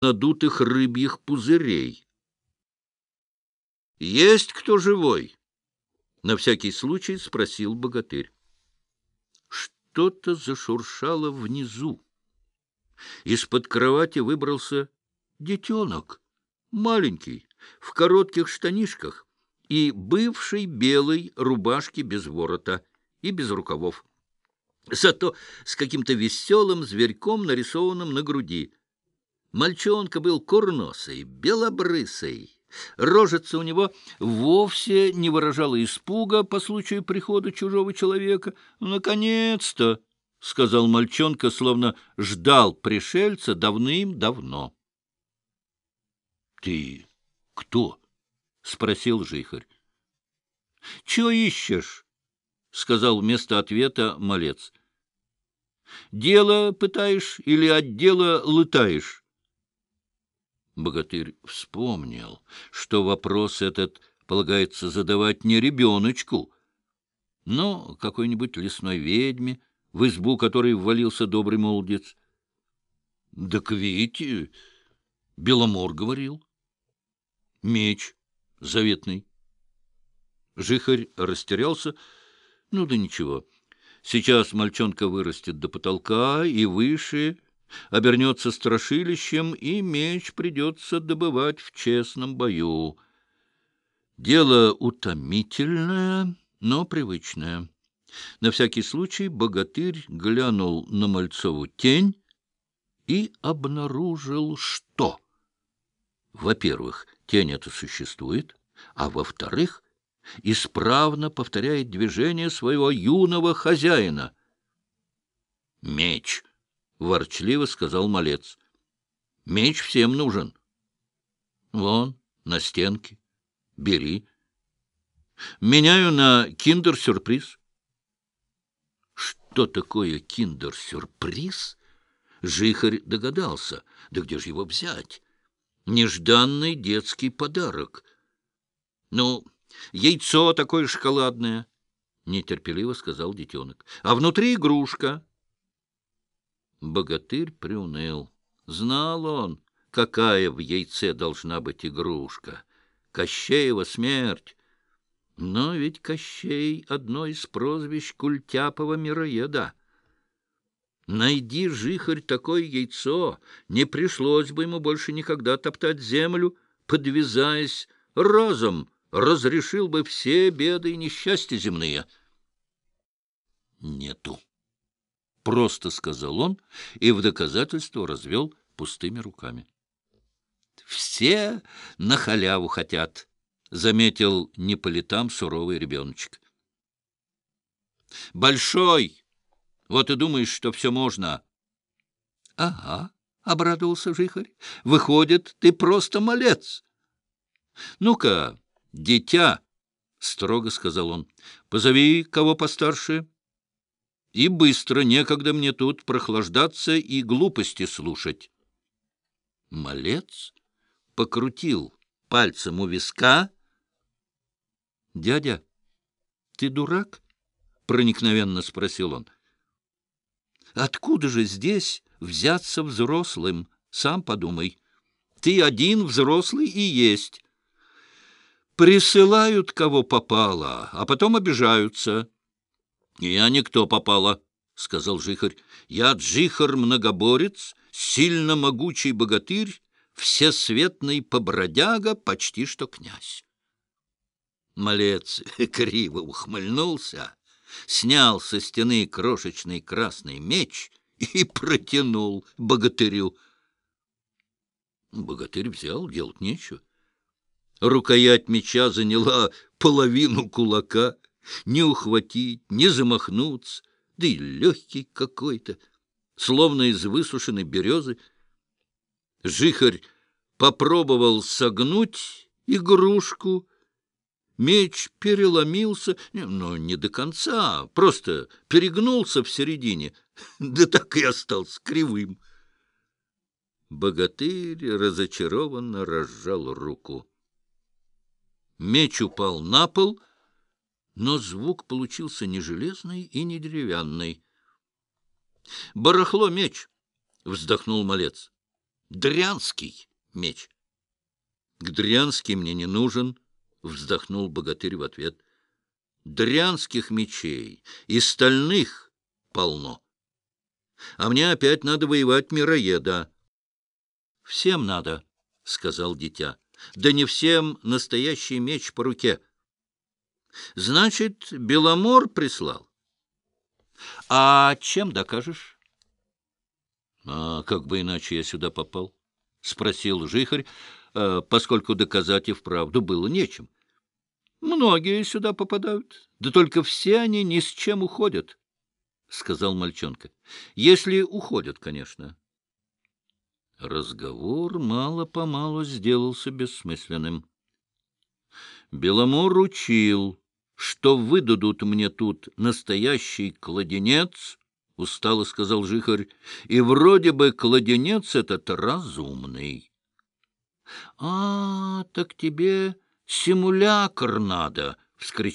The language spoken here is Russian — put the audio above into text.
надутых рыбьих пузырей. «Есть кто живой?» — на всякий случай спросил богатырь. Что-то зашуршало внизу. Из-под кровати выбрался детенок, маленький, в коротких штанишках и бывшей белой рубашке без ворота и без рукавов. Зато с каким-то веселым зверьком, нарисованным на груди. Мальчонка был курносый, белобрысый. Рожица у него вовсе не выражала испуга по случаю прихода чужого человека. «Наконец-то!» — сказал мальчонка, словно ждал пришельца давным-давно. — Ты кто? — спросил жихарь. — Чего ищешь? — сказал вместо ответа малец. — Дело пытаешь или от дела лытаешь? Богатырь вспомнил, что вопрос этот полагается задавать не ребеночку, но какой-нибудь лесной ведьме, в избу которой ввалился добрый молодец. — Так видите, Беломор говорил. Меч заветный. Жихарь растерялся. Ну да ничего. Сейчас мальчонка вырастет до потолка и выше, обернется страшилищем, и меч придется добывать в честном бою. Дело утомительное, но привычное. На всякий случай богатырь глянул на Мальцову тень и обнаружил что? Во-первых, тень эта существует, а во-вторых, исправно повторяет движение своего юного хозяина. «Меч!» — ворчливо сказал малец. «Меч всем нужен. Вон, на стенке. Бери. Меняю на киндер-сюрприз». Что такое киндер-сюрприз? Жихарь догадался. Да где же его взять? Нежданный детский подарок. Ну, яйцо такое шоколадное, — нетерпеливо сказал детенок. А внутри игрушка. Богатырь приуныл. Знал он, какая в яйце должна быть игрушка. Кощеева смерть. Но ведь Кощей — одно из прозвищ Культяпова мироеда. Найди, жихарь, такое яйцо, не пришлось бы ему больше никогда топтать землю, подвязаясь, разом разрешил бы все беды и несчастья земные. Нету. Просто сказал он и в доказательство развел пустыми руками. Все на халяву хотят, заметил не суровый ребеночек. Большой! Вот и думаешь, что все можно. — Ага, — обрадовался Жихарь, — выходит, ты просто малец. — Ну-ка, дитя, — строго сказал он, — позови кого постарше. И быстро, некогда мне тут прохлаждаться и глупости слушать. Малец покрутил пальцем у виска. — Дядя, ты дурак? — проникновенно спросил он. — Откуда же здесь взяться взрослым? Сам подумай. Ты один взрослый и есть. Присылают, кого попало, а потом обижаются. — Я никто попало, — сказал Жихарь. — Я Джихар-многоборец, сильно могучий богатырь, всесветный побродяга, почти что князь. Малец криво ухмыльнулся снял со стены крошечный красный меч и протянул богатырю. Богатырь взял, делать нечего. Рукоять меча заняла половину кулака. Не ухватить, не замахнуться, да и легкий какой-то, словно из высушенной березы. Жихарь попробовал согнуть игрушку, Меч переломился, но не до конца, просто перегнулся в середине, да так и остался кривым. Богатырь разочарованно разжал руку. Меч упал на пол, но звук получился не железный и не деревянный. — Барахло меч! — вздохнул малец. — дрянский меч. — К дрянский мне не нужен, — вздохнул богатырь в ответ. — Дрянских мечей и стальных полно. А мне опять надо воевать мироеда. — Всем надо, — сказал дитя. — Да не всем настоящий меч по руке. — Значит, Беломор прислал? — А чем докажешь? — А как бы иначе я сюда попал? — спросил жихарь, э, поскольку доказать и вправду было нечем. — Многие сюда попадают, да только все они ни с чем уходят, — сказал мальчонка. — Если уходят, конечно. Разговор мало-помалу сделался бессмысленным. Беломор учил, что выдадут мне тут настоящий кладенец —— устало сказал Жихарь, — и вроде бы кладенец этот разумный. — А, так тебе симулякр надо! — вскричал